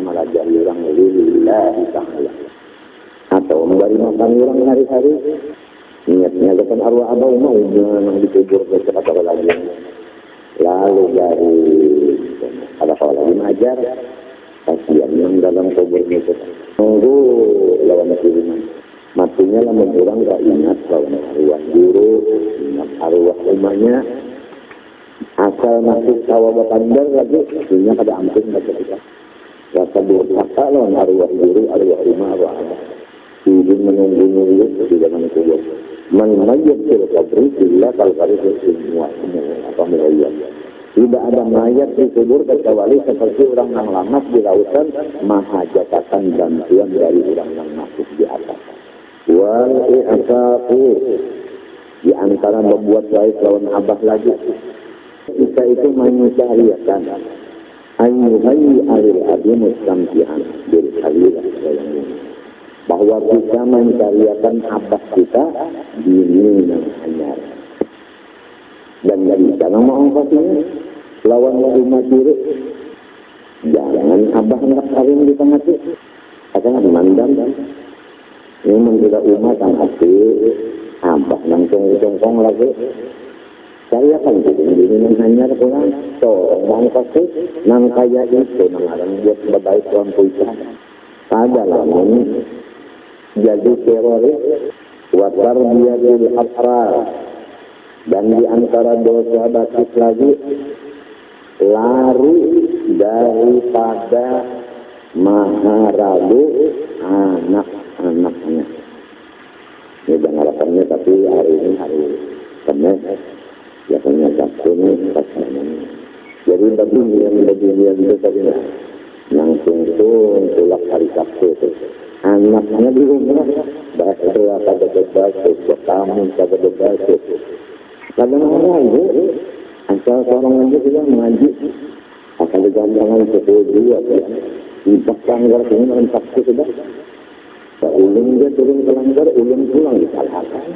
melajari orang lillahi ta'ala atau memberi makan orang hari-hari. Niatnya kan arwah abah mau jangan dikubur ke cepat lagi lalu dari ada kalau lagi mengajar kasihan yang dalam kubur itu. Nunggu lawan kiriman matinya lah orang gak ingat lawan arwah guru ingat arwah rumahnya. Asal masih sawah bakandar lagi punya pada ampun baca kita rasa durhaka lawan arwah guru arwah rumah arwah abah izin menunggu nunggu di dalam kubur man mayyit fil qabri illa kal itu semua apa mulayyan tidak ada mayat di kubur kecuali seperti orang yang lama di lautan mahajatatan bantuan dari orang yang masuk di atas. Wal i'afafu di antara membuat baik lawan abah lagi. Kita itu mencariakan ayyuhai alil adi mustamtihan bil khalirah bahwa kita mencariakan abah kita di yang hanya dan nggak bisa nama ongkosnya lawan rumah diri jangan abah nggak kawin di tengah itu akan mandang ini mengira umat yang hati abah langsung congkong lagi saya kan ini hanya pulang so ongkos nang kaya itu nang orang buat berbaik tuan puisa pada lamun jadi teroris watar dia jadi abrar dan di antara dosa batik lagi lari daripada maharabu anak-anaknya. Ini jangan harapannya tapi hari ini hari Kamis biasanya Sabtu ini pasangan. Jadi bagi yang lebih itu tadi langsung tuh tulak hari Sabtu itu. Anaknya di rumah, bahasa pada bebas, kamu pada bebas, Kadang-kadang itu, asal seorang aja juga mengaji, akan jangan sepuluh dua, ya. Empat langgar ini mentak sudah. Ulung dia turun ke langgar, ulung pulang disalahkan.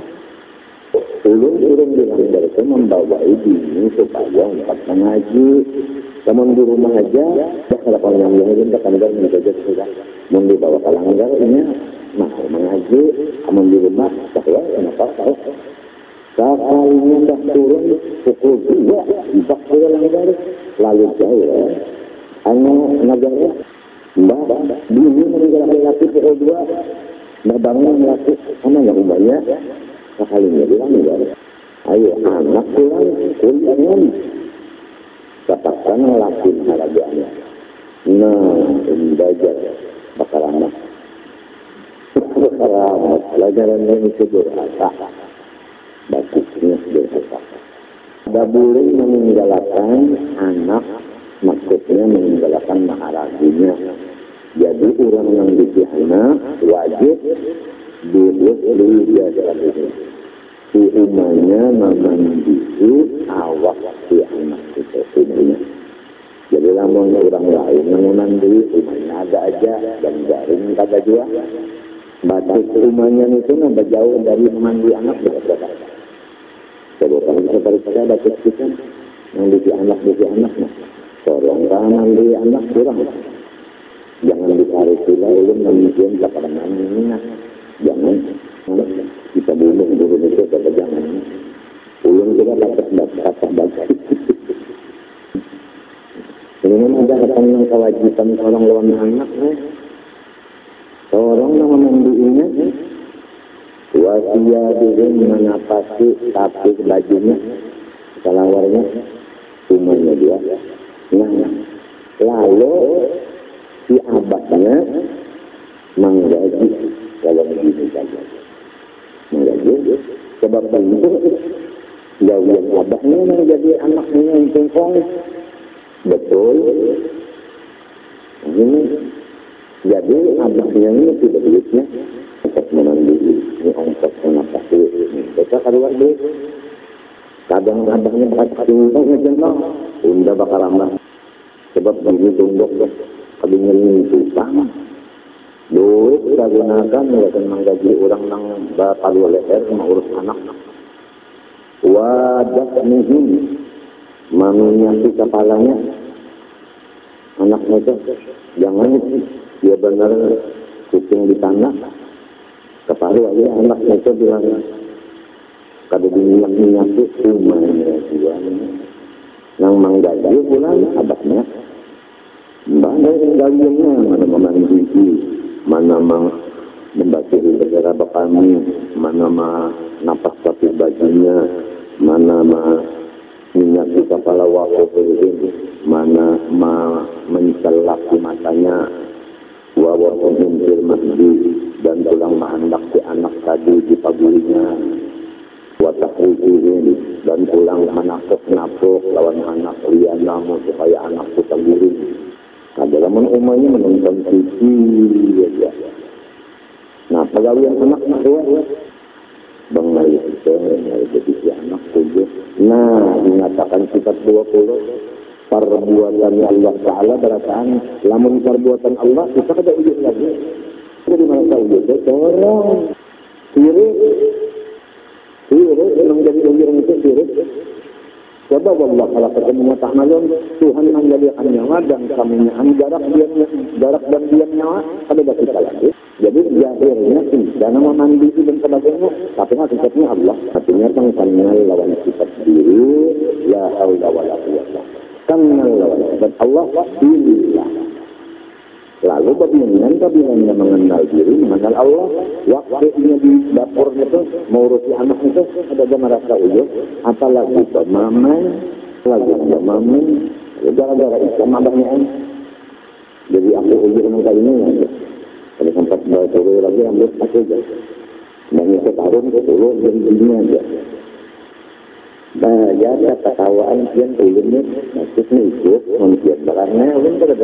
Ulung turun di langgar itu membawa ini supaya empat mengaji. Namun di rumah aja, ya kalau kalau yang yang itu kan langgar menjaga sudah. Mau dibawa ke langgar ini, mau mengaji, namun di rumah, bahwa kenapa tahu Sekalinya dah turun pukul dua, empat pulang dari lalu jauh ya. Hanya negara, mbak, bini meninggal laki pukul dua, mbak bangun laki, sama yang ubahnya, sekalinya bilang ya. Ayo anak pulang, kuliahnya. Katakan laki harapannya. Nah, ini belajar bakal anak. Bakal anak, pelajaran ini sederhana bagusnya biasa. Tidak boleh meninggalkan anak, maksudnya meninggalkan maharaginya. Jadi orang yang dipihana wajib diurus dia dalam ini. Si umanya memandiri awak si anak itu umumnya. Jadi lamun orang lain yang memandiri umanya ada aja dan jaring kata juga. Batas umanya itu nambah jauh dari memandi anak berapa kalau kamu seperti saya ada kesulitan mandi anak di anak nah. Tolong mandi anak kurang. Jangan ditarik pula ulun kepada namanya. Jangan kita bunuh dulu itu kata jangan. Ulun juga dapat kata baca. Ini memang ada tentang kewajiban orang lawan anak. Eh. Seorang yang memandinya wasiyadihim menapasi tapi bajunya kalawarnya umumnya dia nah lalu si abahnya menggaji kalau begini saja sebab itu jauh abahnya menjadi anaknya yang tungkong betul. Ini jadi abahnya ini tidak duitnya. Untuk memandi ini ongkos mengatasi mereka keluar duit. Kadang abangnya bakal tunduk ngejenok unda bakal ramah. Sebab begini tunduk kali nyelin tukang duit kita gunakan akan menggaji orang yang bakal leher urus anak. Wadah mihim maminya si kepalanya. Anaknya itu jangan benar kucing di tanah. Keparu aja anaknya itu bilang kada minyak minyak itu umumnya juga nang manggaji bulan abahnya. Mbak dari galiannya mana memandiri mana mang membasiri beberapa kami mana ma napas tapi bajunya mana ma minyak di kepala wakil mana ma mencelak di matanya wawa pemimpin masjid dan tulang mahandak si anak tadi di pagulinya ujirin dan tulang menapuk-napuk lawan anak lian namu supaya anak kita guring umumnya menonton TV ya, Nah, pegawai anak ya, Bang Mari itu, Mari jadi anak tujuh. Nah, mengatakan sifat 20 perbuatan Allah Ta'ala berataan. Lamun perbuatan Allah kita ada ujung lagi. Jadi mana ujung itu orang sirik. Sirik yang jadi ujung itu sirik Coba Allah kalau ketemu tak malum Tuhan menjadikan nyawa dan kami jarak dia jarak dan diam nyawa ada kita lagi. Jadi zahirnya tidak nama mandi dan sebagainya, tapi hakikatnya Allah. Artinya tangkalnya lawan sifat diri, la haula wala quwwata dan Allah billah. Lalu bagaimana bagaimana mengenal diri, mengenal Allah, waktunya di dapur itu, mengurusi anak itu, ada gak merasa ujung, apalagi pemamen, lagi pemamen, gara-gara Islam abahnya Jadi aku ujung kali ini, ada sempat bawa turun lagi, ambil aku aja. Dan itu tahun, turun, jadi dunia aja. Bayar ketawaan kian ulunnya maksudnya ikut mungkin karena ulun pada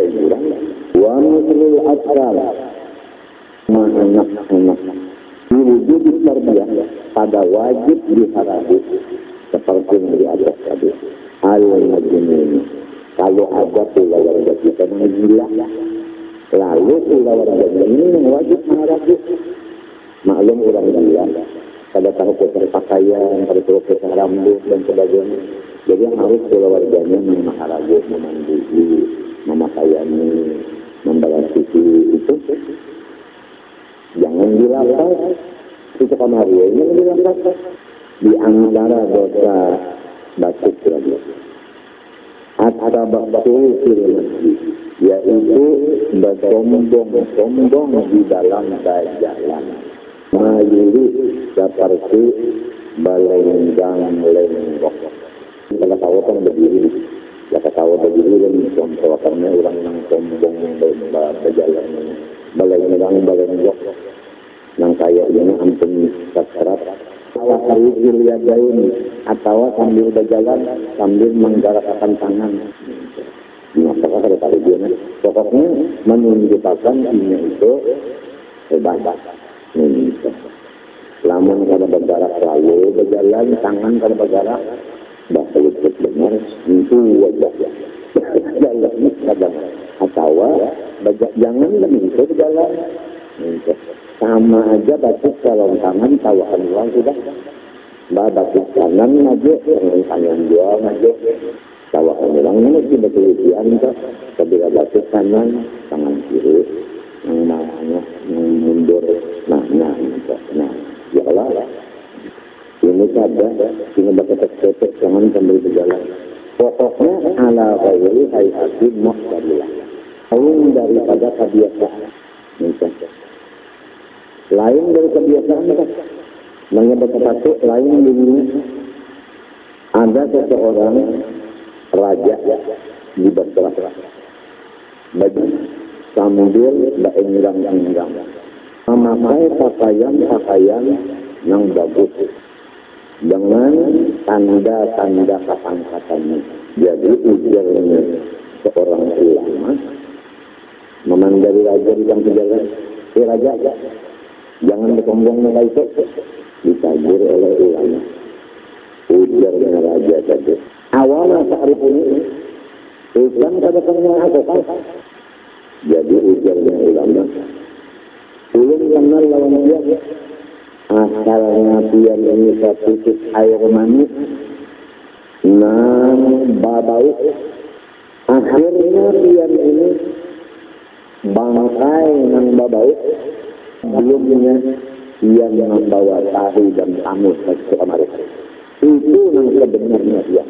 wa mislul ma anak-anak diwujud tarbiyah pada wajib diharapkan seperti yang di atas tadi. Al majnun kalau ada pula warga kita yang gila lalu pula warga ini yang wajib mengharapi maklum orang gila. Pada tahu pakaian, pada tahu rambut dan sebagainya. Jadi yang harus keluarganya memaharagu, memandui, memakaiani, membalas suci itu jangan dilapas. Itu kamari ini dilapas. Di antara dosa batuk lagi. Ada masjid yaitu bersombong-sombong di dalam jalan mayuri seperti balenggang lenggok. Kalau tahu kan berdiri, ya tahu berdiri dan contoh karena orang yang sombong berjalan balenggang balenggok yang kaya ini ampun sasrat. Salah satu ini atau sambil berjalan sambil menggerakkan tangan. Nah, pokoknya ada kali dia, pokoknya menunjukkan ini itu hebat. Bisa. Lamun kalau bergerak selalu berjalan, tangan kalau bergerak, bahasa benar, itu wajah. Jalan kadang. Atau jangan itu berjalan. Sama aja batuk kalau tangan tawakan uang sudah. Bah batuk kanan aja, tangan kanan dua aja. Tawakan ulang ini betul ujian kok. Ketika batuk kanan, tangan kiri yang namanya yang ala ghairi hayati muhtadilah. Lain daripada kebiasaan. Lain dari kebiasaan kan menyebut satu lain dunia ada seseorang raja di Basrah. Bagi sambil baenggang-enggang. Memakai pakaian-pakaian yang bagus. Dengan tanda-tanda kepangkatannya. Jadi ujarnya seorang ulama memandari raja di bangku jalan. Si raja, jangan bersombong mereka itu. Ditagur oleh ulama. Ujarnya raja tadi. Awalnya saat ini, Islam kada pernah aku jadi ujarnya ulama. Ulun kenal lawan dia. Asalnya dia ini satu air manis. Nan babau. Akhirnya dia ini bangkai yang babaik belumnya yang membawa tahu dan tamu ke kamar itu yang sebenarnya dia.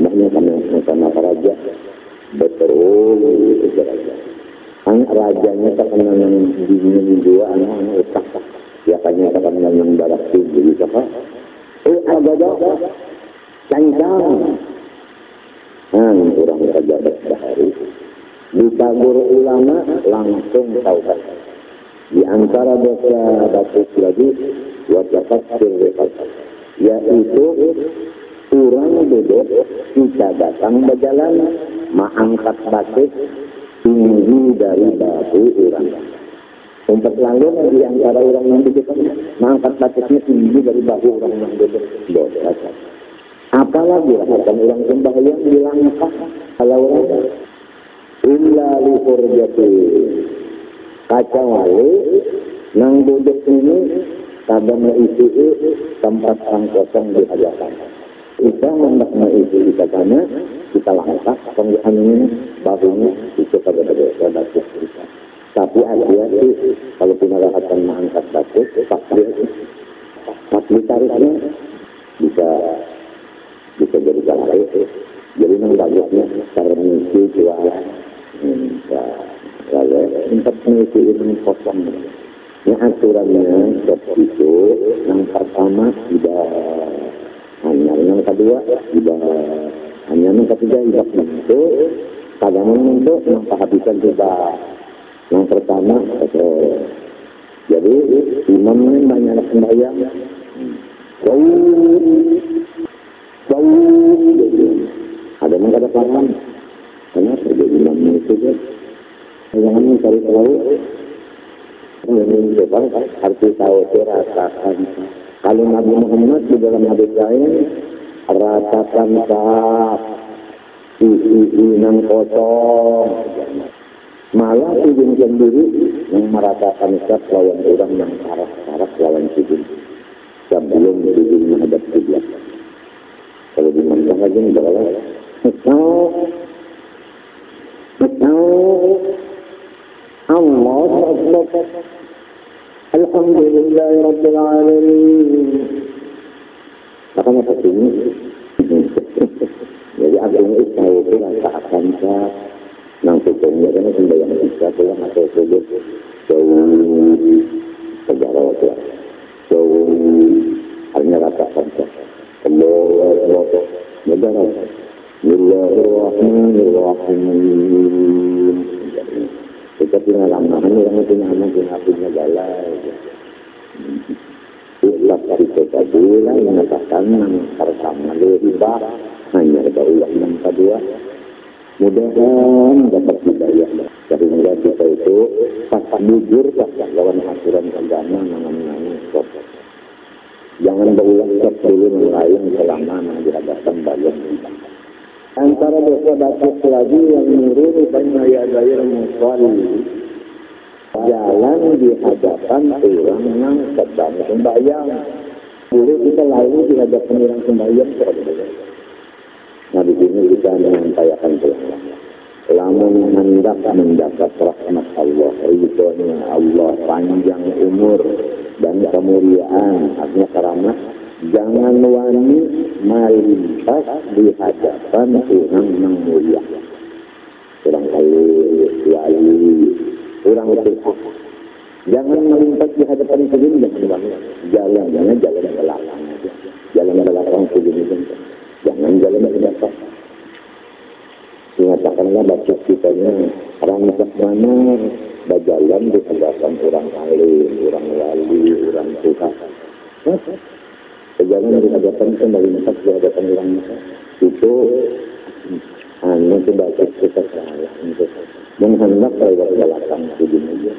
Banyak karena sama raja? Betul itu raja. Kan rajanya terkenal yang dingin dua anak-anak utak ya kayaknya terkenal yang darah tinggi siapa? Eh agak cancang nah kurang kerja sehari ditabur ulama langsung taubat di antara dosa bagus lagi wajah firriqat yaitu kurang duduk kita datang berjalan mengangkat batik tinggi dari batu orang. Umpat lalu di antara orang yang duduk mengangkat batiknya tinggi dari batu orang yang duduk. Dosa apalagi akan orang sembahyang dilangkah kalau orang illa li furjati wali nang duduk ini kadang isi tempat yang kosong di hadapan kita hendak mengisi karena kita langkah penggunaan ini bahunya itu pada pada kita tapi hati-hati kalau punya akan mengangkat batu takdir tariknya bisa bisa jadi jalan jadi nang bagusnya cara mengisi jualan minta. Lalu untuk mengisi ilmu kosong. Ini aturannya seperti itu yang pertama tidak hanya yang kedua tidak hanya yang ketiga tidak itu kadang itu yang kehabisan juga yang pertama itu jadi imam ini banyak sembahyang. Jauh ada yang kada paham Kenapa dia bilang itu kan? Jangan mencari tahu. Bang, arti tauhid rasakan. Kalau Nabi Muhammad di dalam hadis lain rasakan saat isi nan kosong. Malah izin sendiri yang merasakan sah lawan orang yang saraf-saraf lawan sujud sebelum sujud menghadap kiblat. Kalau di Mekah aja berapa? Mekah, Mekah, Allah Akbar. الحمد لله رب العالمين Makanya begini, jadi agama Islam itu rasa akan nang hukumnya kan sembahyang bisa pulang atau sujud jauh sejarah waktu jauh hanya rasa kanca Allah Allah negara Bismillahirrahmanirrahim. Kita punya lama, ini orang punya anak, punya punya galai. Ikhlas dari kita bila mengatakan yang pertama lebih hanya ada ulang yang kedua. Mudah-mudahan dapat hidayah. Sehingga kita itu pas jujur lawan aturan agama namanya stop. Jangan berulang dulu lain selama menghadapkan banyak antara dosa batuk lagi yang nurul baina yadayil musalli jalan di hadapan orang yang sedang sembahyang. Boleh kita lalu di hadapan orang sembahyang nah di sini kita menyampaikan Tuhan lamun hendak mendapat rahmat Allah ridhonya Allah panjang umur dan kemuliaan artinya keramat jangan wani melintas di hadapan orang yang mulia. Orang kaya, wali, orang besar. Jangan melintas di hadapan sendiri, jangan wani. Jalan, jangan jalan ke belakang. Jalan belakang sendiri. Jangan jalan belakang. Mengatakanlah baca kitanya, orang mana berjalan di hadapan orang kaya, orang wali, orang Tuhan perjalanan di hadapan kembali empat di hadapan orang itu hanya sebagai kita salah untuk menghendak lewat belakang di dunia